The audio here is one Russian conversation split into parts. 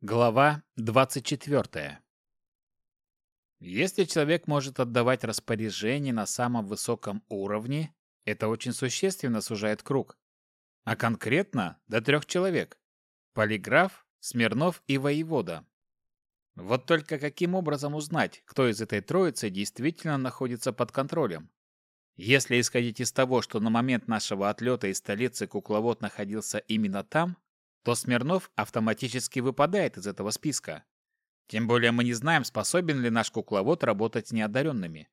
Глава 24. Если человек может отдавать распоряжения на самом высоком уровне, это очень существенно сужает круг. А конкретно до трех человек. Полиграф, Смирнов и воевода. Вот только каким образом узнать, кто из этой троицы действительно находится под контролем? Если исходить из того, что на момент нашего отлета из столицы кукловод находился именно там, то Смирнов автоматически выпадает из этого списка. Тем более мы не знаем, способен ли наш кукловод работать с неодаренными.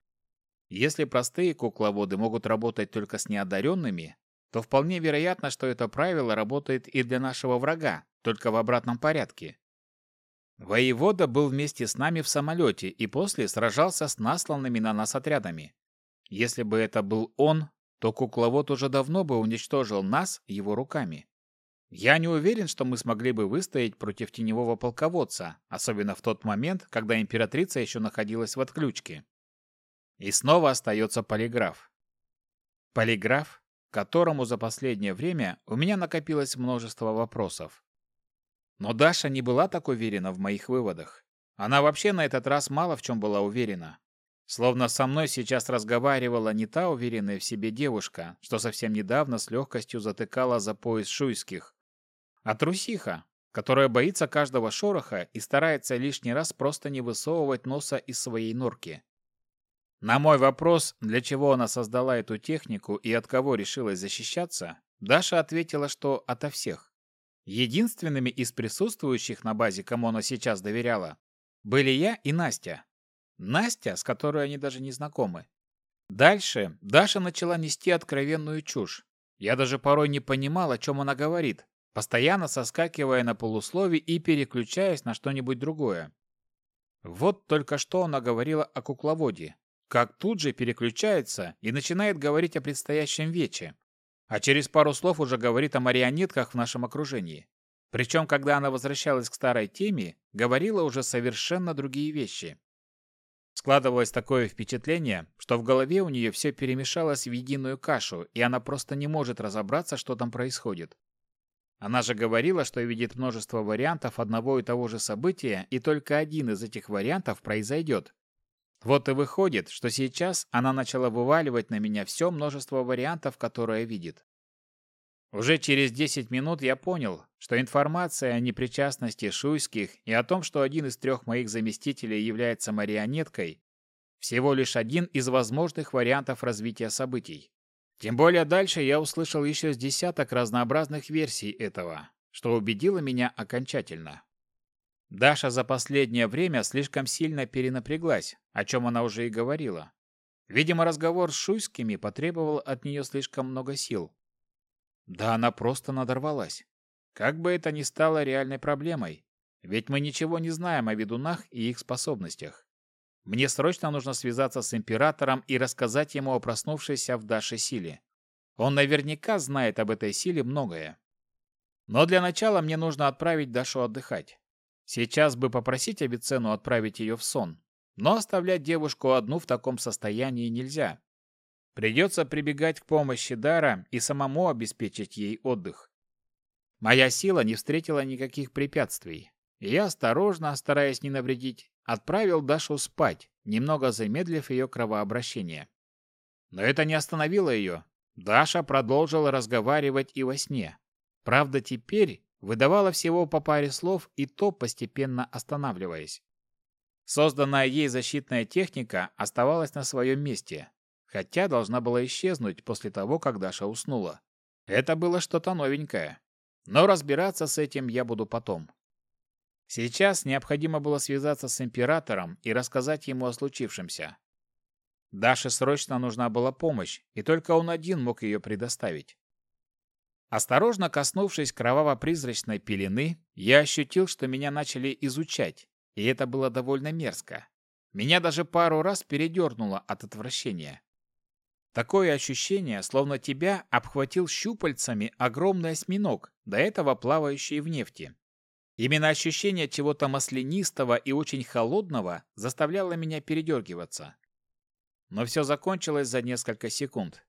Если простые кукловоды могут работать только с неодаренными, то вполне вероятно, что это правило работает и для нашего врага, только в обратном порядке. Воевода был вместе с нами в самолете и после сражался с насланными на нас отрядами. Если бы это был он, то кукловод уже давно бы уничтожил нас его руками. Я не уверен, что мы смогли бы выстоять против теневого полководца, особенно в тот момент, когда императрица еще находилась в отключке. И снова остается полиграф. Полиграф, которому за последнее время у меня накопилось множество вопросов. Но Даша не была так уверена в моих выводах. Она вообще на этот раз мало в чем была уверена. Словно со мной сейчас разговаривала не та уверенная в себе девушка, что совсем недавно с легкостью затыкала за пояс шуйских, а трусиха, которая боится каждого шороха и старается лишний раз просто не высовывать носа из своей норки. На мой вопрос, для чего она создала эту технику и от кого решилась защищаться, Даша ответила, что ото всех. Единственными из присутствующих на базе, кому она сейчас доверяла, были я и Настя. Настя, с которой они даже не знакомы. Дальше Даша начала нести откровенную чушь. Я даже порой не понимал, о чем она говорит, постоянно соскакивая на полусловие и переключаясь на что-нибудь другое. Вот только что она говорила о кукловоде, как тут же переключается и начинает говорить о предстоящем вече, а через пару слов уже говорит о марионетках в нашем окружении. Причем, когда она возвращалась к старой теме, говорила уже совершенно другие вещи. Складывалось такое впечатление, что в голове у нее все перемешалось в единую кашу, и она просто не может разобраться, что там происходит. Она же говорила, что видит множество вариантов одного и того же события, и только один из этих вариантов произойдет. Вот и выходит, что сейчас она начала вываливать на меня все множество вариантов, которые видит. Уже через 10 минут я понял, что информация о непричастности Шуйских и о том, что один из трех моих заместителей является марионеткой, всего лишь один из возможных вариантов развития событий. Тем более дальше я услышал еще с десяток разнообразных версий этого, что убедило меня окончательно. Даша за последнее время слишком сильно перенапряглась, о чем она уже и говорила. Видимо, разговор с Шуйскими потребовал от нее слишком много сил. Да она просто надорвалась. Как бы это ни стало реальной проблемой, ведь мы ничего не знаем о ведунах и их способностях. Мне срочно нужно связаться с императором и рассказать ему о проснувшейся в Даше силе. Он наверняка знает об этой силе многое. Но для начала мне нужно отправить Дашу отдыхать. Сейчас бы попросить Авиценну отправить ее в сон, но оставлять девушку одну в таком состоянии нельзя. Придется прибегать к помощи Дара и самому обеспечить ей отдых. Моя сила не встретила никаких препятствий, я осторожно, стараясь не навредить, отправил Дашу спать, немного замедлив ее кровообращение. Но это не остановило ее. Даша продолжила разговаривать и во сне. Правда, теперь выдавала всего по паре слов и то постепенно останавливаясь. Созданная ей защитная техника оставалась на своем месте, хотя должна была исчезнуть после того, как Даша уснула. Это было что-то новенькое. Но разбираться с этим я буду потом. Сейчас необходимо было связаться с императором и рассказать ему о случившемся. Даше срочно нужна была помощь, и только он один мог ее предоставить. Осторожно коснувшись кроваво-призрачной пелены, я ощутил, что меня начали изучать, и это было довольно мерзко. Меня даже пару раз передернуло от отвращения. Такое ощущение, словно тебя обхватил щупальцами огромный осьминог, до этого плавающий в нефти. Именно ощущение чего-то маслянистого и очень холодного заставляло меня передергиваться. Но все закончилось за несколько секунд.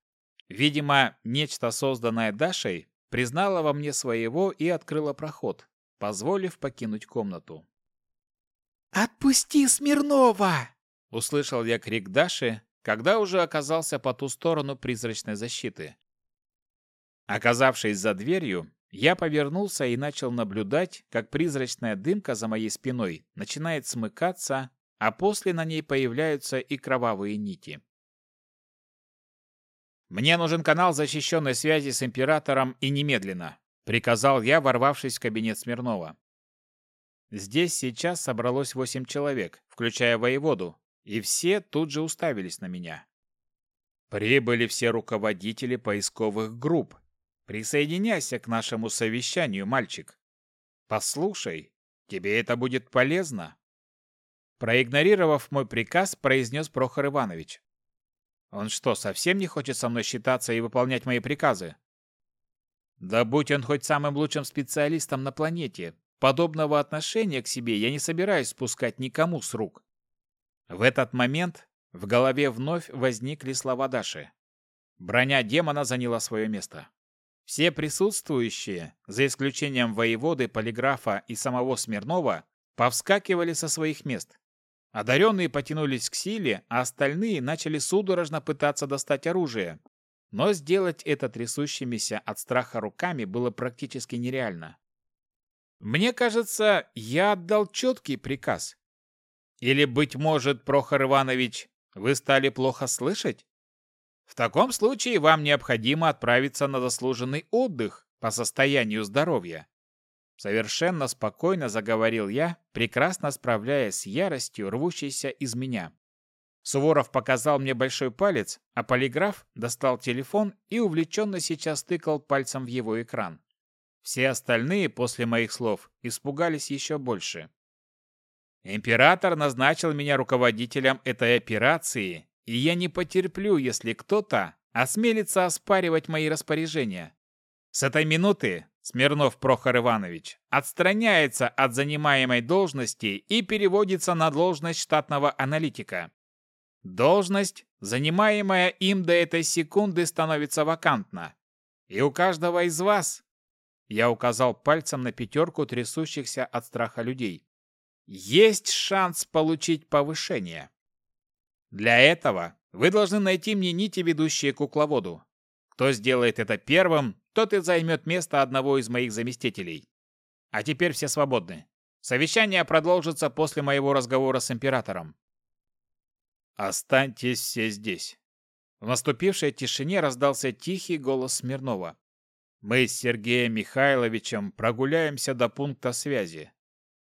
Видимо, нечто, созданное Дашей, признало во мне своего и открыло проход. позволив покинуть комнату. «Отпусти Смирнова!» — услышал я крик Даши, когда уже оказался по ту сторону призрачной защиты. Оказавшись за дверью, я повернулся и начал наблюдать, как призрачная дымка за моей спиной начинает смыкаться, а после на ней появляются и кровавые нити. «Мне нужен канал защищенной связи с Императором и немедленно», приказал я, ворвавшись в кабинет Смирнова. Здесь сейчас собралось восемь человек, включая воеводу, и все тут же уставились на меня. Прибыли все руководители поисковых групп. Присоединяйся к нашему совещанию, мальчик. Послушай, тебе это будет полезно. Проигнорировав мой приказ, произнес Прохор Иванович. Он что, совсем не хочет со мной считаться и выполнять мои приказы? Да будь он хоть самым лучшим специалистом на планете, подобного отношения к себе я не собираюсь спускать никому с рук. В этот момент в голове вновь возникли слова Даши. Броня демона заняла свое место. Все присутствующие, за исключением воеводы, полиграфа и самого Смирнова, повскакивали со своих мест. Одаренные потянулись к силе, а остальные начали судорожно пытаться достать оружие. Но сделать это трясущимися от страха руками было практически нереально. Мне кажется, я отдал четкий приказ. Или, быть может, Прохор Иванович, вы стали плохо слышать? В таком случае вам необходимо отправиться на заслуженный отдых по состоянию здоровья. Совершенно спокойно заговорил я, прекрасно справляясь с яростью, рвущейся из меня. Суворов показал мне большой палец, а полиграф достал телефон и увлеченно сейчас тыкал пальцем в его экран. Все остальные после моих слов испугались еще больше. Император назначил меня руководителем этой операции, и я не потерплю, если кто-то осмелится оспаривать мои распоряжения. С этой минуты Смирнов Прохор Иванович отстраняется от занимаемой должности и переводится на должность штатного аналитика. Должность, занимаемая им до этой секунды, становится вакантна. И у каждого из вас, я указал пальцем на пятерку трясущихся от страха людей, есть шанс получить повышение. Для этого вы должны найти мне нити, ведущие к кукловоду. Кто сделает это первым, тот и займет место одного из моих заместителей. А теперь все свободны. Совещание продолжится после моего разговора с императором. Останьтесь все здесь. В наступившей тишине раздался тихий голос Смирнова. Мы с Сергеем Михайловичем прогуляемся до пункта связи.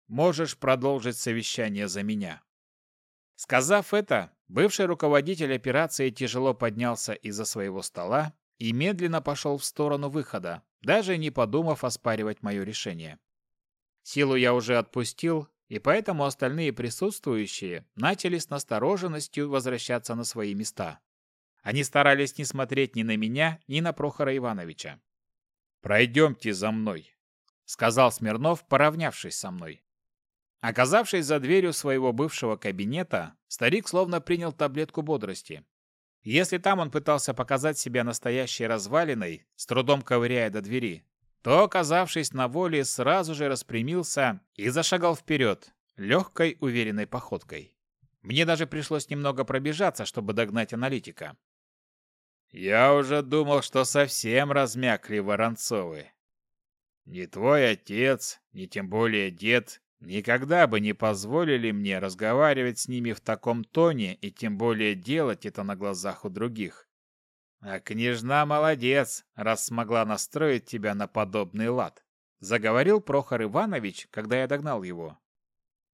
Можешь продолжить совещание за меня. Сказав это, бывший руководитель операции тяжело поднялся из-за своего стола и медленно пошел в сторону выхода, даже не подумав оспаривать мое решение. Силу я уже отпустил, и поэтому остальные присутствующие начали с настороженностью возвращаться на свои места. Они старались не смотреть ни на меня, ни на Прохора Ивановича. «Пройдемте за мной», — сказал Смирнов, поравнявшись со мной. Оказавшись за дверью своего бывшего кабинета, старик словно принял таблетку бодрости. Если там он пытался показать себя настоящей развалиной, с трудом ковыряя до двери, то, оказавшись на воле, сразу же распрямился и зашагал вперед, легкой, уверенной походкой. Мне даже пришлось немного пробежаться, чтобы догнать аналитика. «Я уже думал, что совсем размякли Воронцовы. Ни твой отец, ни тем более дед никогда бы не позволили мне разговаривать с ними в таком тоне и тем более делать это на глазах у других. А княжна молодец, раз смогла настроить тебя на подобный лад, заговорил Прохор Иванович, когда я догнал его.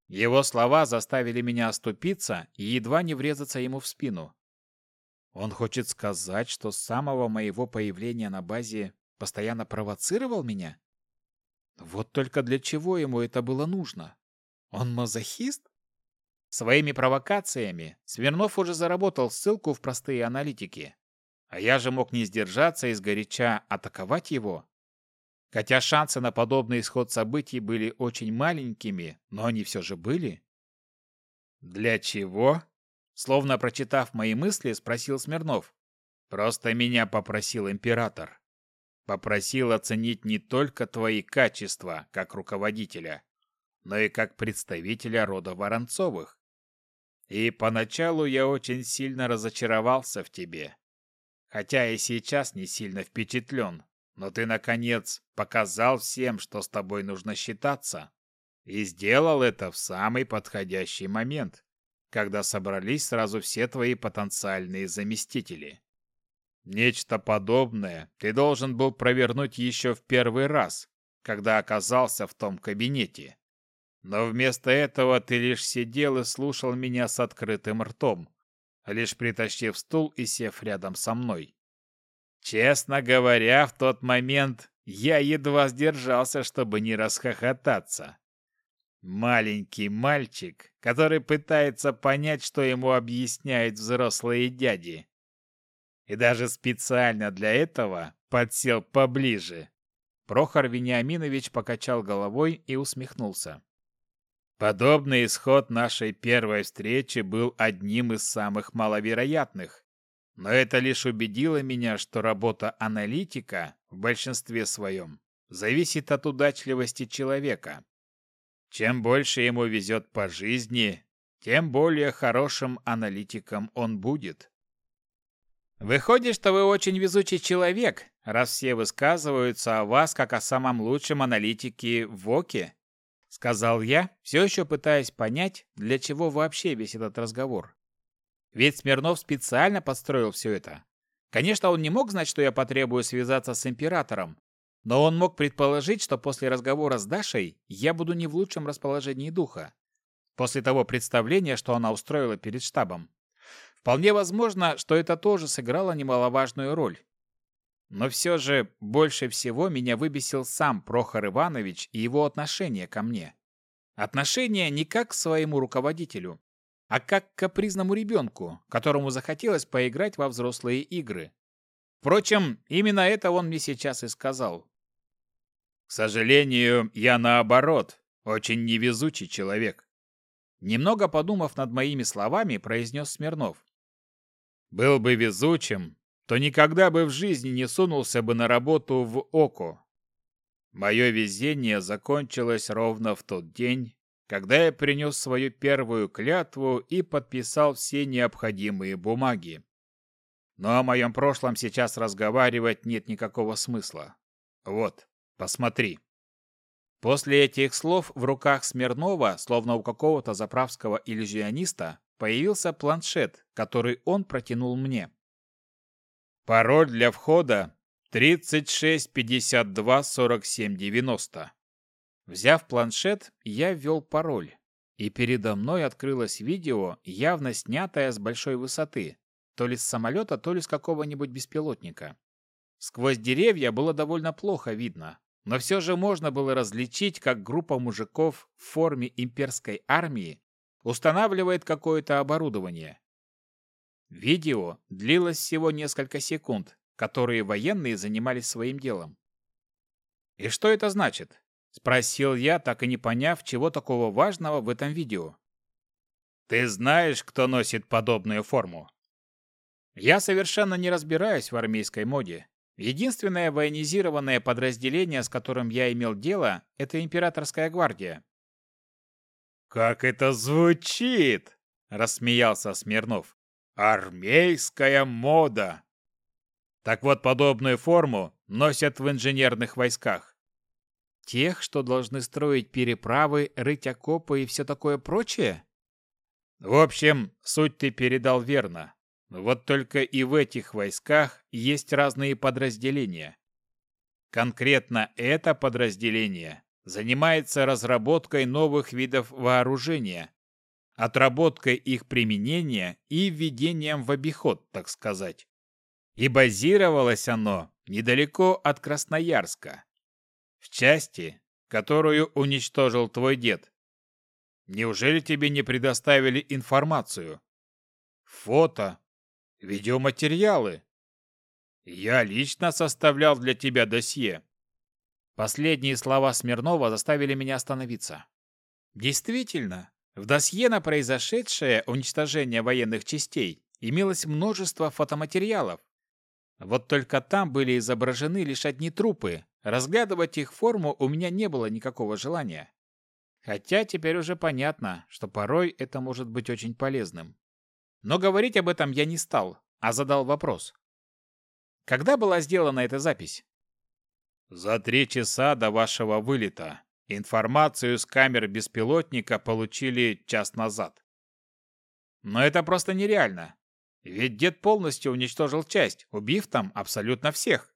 Его слова заставили меня оступиться и едва не врезаться ему в спину. Он хочет сказать, что с самого моего появления на базе постоянно провоцировал меня? Вот только для чего ему это было нужно? Он мазохист? Своими провокациями Свернов уже заработал ссылку в простые аналитики. А я же мог не сдержаться и сгоряча атаковать его. Хотя шансы на подобный исход событий были очень маленькими, но они все же были. «Для чего?» Словно прочитав мои мысли, спросил Смирнов. «Просто меня попросил император». Попросил оценить не только твои качества как руководителя, но и как представителя рода Воронцовых. И поначалу я очень сильно разочаровался в тебе. Хотя и сейчас не сильно впечатлен, но ты, наконец, показал всем, что с тобой нужно считаться. И сделал это в самый подходящий момент, когда собрались сразу все твои потенциальные заместители. Нечто подобное ты должен был провернуть еще в первый раз, когда оказался в том кабинете. Но вместо этого ты лишь сидел и слушал меня с открытым ртом, лишь притащив стул и сев рядом со мной. Честно говоря, в тот момент я едва сдержался, чтобы не расхохотаться. Маленький мальчик, который пытается понять, что ему объясняют взрослые дяди. И даже специально для этого подсел поближе. Прохор Вениаминович покачал головой и усмехнулся. Подобный исход нашей первой встречи был одним из самых маловероятных. Но это лишь убедило меня, что работа аналитика в большинстве своем зависит от удачливости человека. Чем больше ему везет по жизни, тем более хорошим аналитиком он будет. Выходит, что вы очень везучий человек, раз все высказываются о вас как о самом лучшем аналитике в ОКе, сказал я, все еще пытаясь понять, для чего вообще весь этот разговор. Ведь Смирнов специально подстроил все это. Конечно, он не мог знать, что я потребую связаться с императором, но он мог предположить, что после разговора с Дашей я буду не в лучшем расположении духа. После того представления, что она устроила перед штабом. Вполне возможно, что это тоже сыграло немаловажную роль. Но все же больше всего меня выбесил сам Прохор Иванович и его отношение ко мне. Отношение не как к своему руководителю, а как к капризному ребенку, которому захотелось поиграть во взрослые игры. Впрочем, именно это он мне сейчас и сказал. К сожалению, я наоборот, очень невезучий человек. Немного подумав над моими словами, произнес Смирнов. Был бы везучим, то никогда бы в жизни не сунулся бы на работу в ОКО. Мое везение закончилось ровно в тот день, когда я принес свою первую клятву и подписал все необходимые бумаги. Но о моем прошлом сейчас разговаривать нет никакого смысла. Вот. Посмотри. После этих слов в руках Смирнова, словно у какого-то заправского иллюзиониста, появился планшет, который он протянул мне. Пароль для входа 36524790. Взяв планшет, я ввел пароль, и передо мной открылось видео, явно снятое с большой высоты, то ли с самолета, то ли с какого-нибудь беспилотника. Сквозь деревья было довольно плохо видно, но все же можно было различить, как группа мужиков в форме имперской армии устанавливает какое-то оборудование. Видео длилось всего несколько секунд, которые военные занимались своим делом. «И что это значит?» – спросил я, так и не поняв, чего такого важного в этом видео. «Ты знаешь, кто носит подобную форму?» Я совершенно не разбираюсь в армейской моде, Единственное военизированное подразделение, с которым я имел дело, это императорская гвардия. «Как это звучит!» – рассмеялся Смирнов. «Армейская мода!» Так вот, подобную форму носят в инженерных войсках. Тех, что должны строить переправы, рыть окопы и все такое прочее? В общем, суть ты передал верно. Вот только и в этих войсках есть разные подразделения. Конкретно это подразделение занимается разработкой новых видов вооружения, отработкой их применения и введением в обиход, так сказать. И базировалось оно недалеко от Красноярска, в части, которую уничтожил твой дед. Неужели тебе не предоставили информацию? Фото, Видеоматериалы. Я лично составлял для тебя досье. Последние слова Смирнова заставили меня остановиться. Действительно, в досье на произошедшее уничтожение военных частей имелось множество фотоматериалов. Вот только там были изображены лишь одни трупы. Разглядывать их форму у меня не было никакого желания. Хотя теперь уже понятно, что порой это может быть очень полезным. Но говорить об этом я не стал, а задал вопрос. Когда была сделана эта запись? За три часа до вашего вылета. Информацию с камер беспилотника получили час назад. Но это просто нереально. Ведь дед полностью уничтожил часть, убив там абсолютно всех.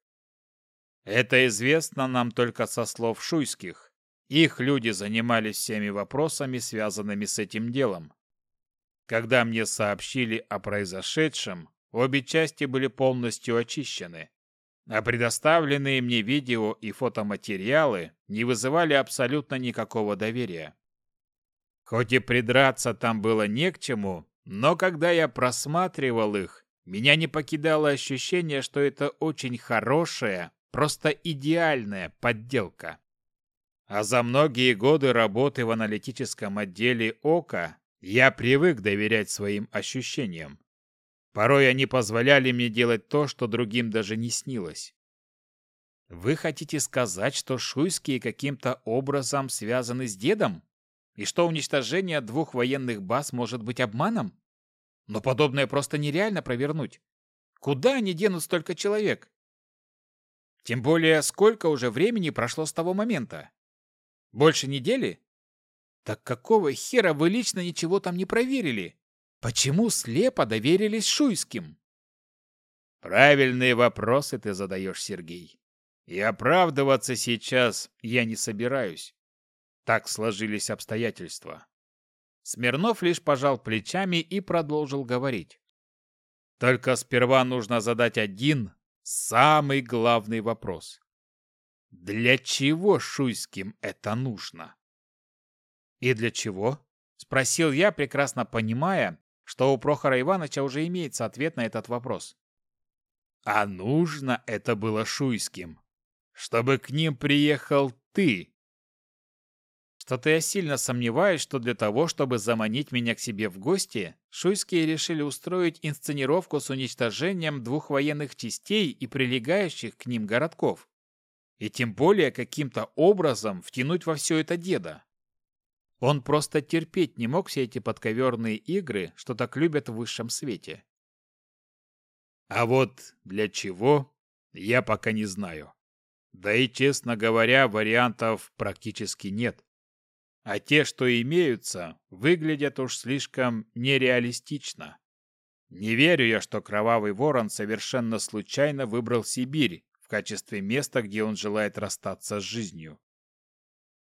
Это известно нам только со слов шуйских. Их люди занимались всеми вопросами, связанными с этим делом. Когда мне сообщили о произошедшем, обе части были полностью очищены, а предоставленные мне видео и фотоматериалы не вызывали абсолютно никакого доверия. Хоть и придраться там было не к чему, но когда я просматривал их, меня не покидало ощущение, что это очень хорошая, просто идеальная подделка. А за многие годы работы в аналитическом отделе ОКА я привык доверять своим ощущениям. Порой они позволяли мне делать то, что другим даже не снилось. Вы хотите сказать, что шуйские каким-то образом связаны с дедом? И что уничтожение двух военных баз может быть обманом? Но подобное просто нереально провернуть. Куда они денут столько человек? Тем более, сколько уже времени прошло с того момента? Больше недели? Так какого хера вы лично ничего там не проверили? Почему слепо доверились Шуйским? Правильные вопросы ты задаешь, Сергей. И оправдываться сейчас я не собираюсь. Так сложились обстоятельства. Смирнов лишь пожал плечами и продолжил говорить. Только сперва нужно задать один, самый главный вопрос. Для чего Шуйским это нужно? И для чего? Спросил я, прекрасно понимая, что у Прохора Ивановича уже имеется ответ на этот вопрос. А нужно это было Шуйским, чтобы к ним приехал ты. Что-то я сильно сомневаюсь, что для того, чтобы заманить меня к себе в гости, шуйские решили устроить инсценировку с уничтожением двух военных частей и прилегающих к ним городков. И тем более каким-то образом втянуть во все это деда. Он просто терпеть не мог все эти подковерные игры, что так любят в высшем свете. А вот для чего, я пока не знаю. Да и, честно говоря, вариантов практически нет. А те, что имеются, выглядят уж слишком нереалистично. Не верю я, что Кровавый Ворон совершенно случайно выбрал Сибирь в качестве места, где он желает расстаться с жизнью.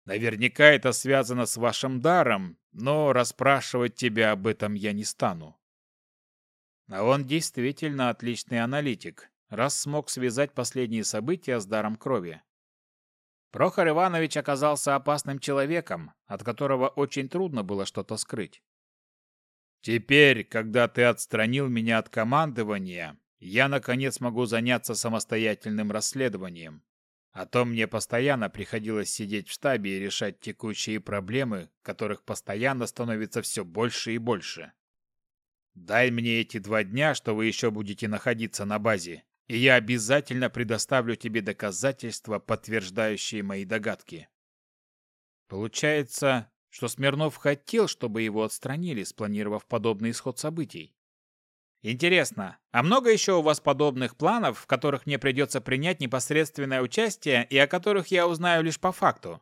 Наверняка это связано с вашим даром, но расспрашивать тебя об этом я не стану. А он действительно отличный аналитик, раз смог связать последние события с даром крови. Прохор Иванович оказался опасным человеком, от которого очень трудно было что-то скрыть. Теперь, когда ты отстранил меня от командования, я наконец могу заняться самостоятельным расследованием. А то мне постоянно приходилось сидеть в штабе и решать текущие проблемы, которых постоянно становится все больше и больше. Дай мне эти два дня, что вы еще будете находиться на базе, и я обязательно предоставлю тебе доказательства, подтверждающие мои догадки. Получается, что Смирнов хотел, чтобы его отстранили, спланировав подобный исход событий. Интересно, а много еще у вас подобных планов, в которых мне придется принять непосредственное участие и о которых я узнаю лишь по факту?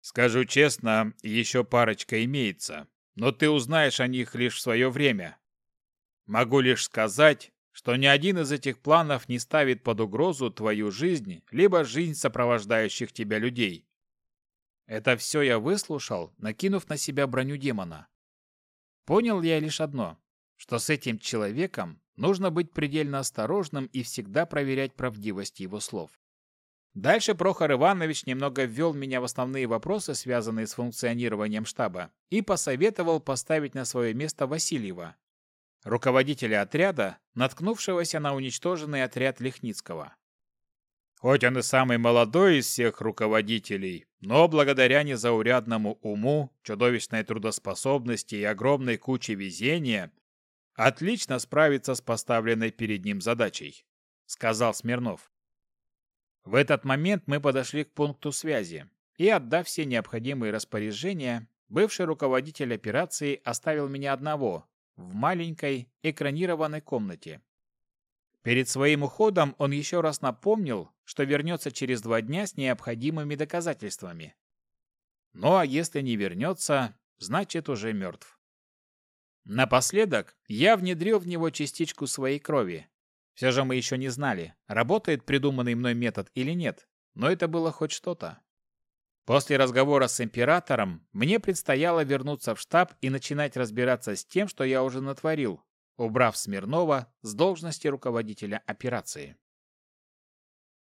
Скажу честно, еще парочка имеется, но ты узнаешь о них лишь в свое время. Могу лишь сказать, что ни один из этих планов не ставит под угрозу твою жизнь, либо жизнь сопровождающих тебя людей. Это все я выслушал, накинув на себя броню демона. Понял я лишь одно что с этим человеком нужно быть предельно осторожным и всегда проверять правдивость его слов. Дальше Прохор Иванович немного ввел меня в основные вопросы, связанные с функционированием штаба, и посоветовал поставить на свое место Васильева, руководителя отряда, наткнувшегося на уничтоженный отряд Лихницкого. Хоть он и самый молодой из всех руководителей, но благодаря незаурядному уму, чудовищной трудоспособности и огромной куче везения отлично справится с поставленной перед ним задачей. сказал Смирнов. В этот момент мы подошли к пункту связи, и, отдав все необходимые распоряжения, бывший руководитель операции оставил меня одного в маленькой экранированной комнате. Перед своим уходом он еще раз напомнил, что вернется через два дня с необходимыми доказательствами. Ну а если не вернется, значит уже мертв. Напоследок я внедрил в него частичку своей крови. Все же мы еще не знали, работает придуманный мной метод или нет, но это было хоть что-то. После разговора с императором мне предстояло вернуться в штаб и начинать разбираться с тем, что я уже натворил, убрав Смирнова с должности руководителя операции.